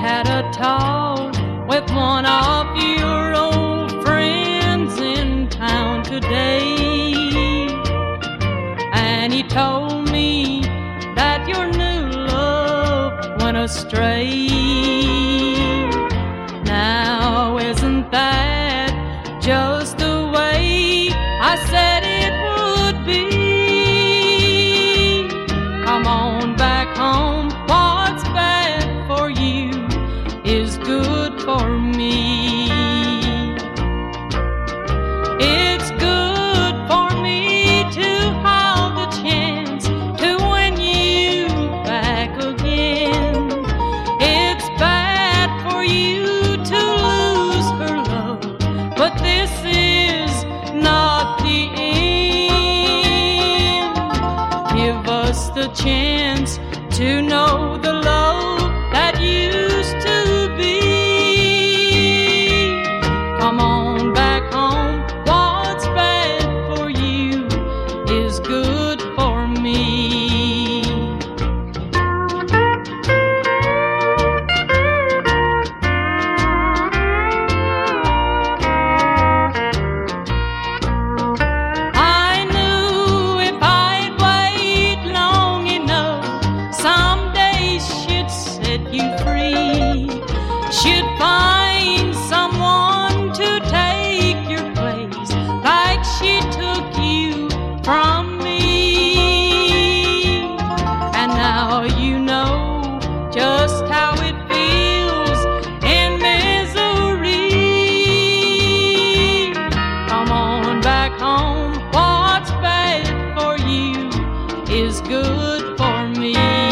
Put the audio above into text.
had a talk with one of your old friends in town today. And he told me that your new love went astray. Now, isn't that just the way I said it would be? chance to know the love that used to be. Come on back home. What's bad for you is good for me. you free should find someone to take your place like she took you from me. And now you know just how it feels in misery. Come on back home. What's bad for you is good for me.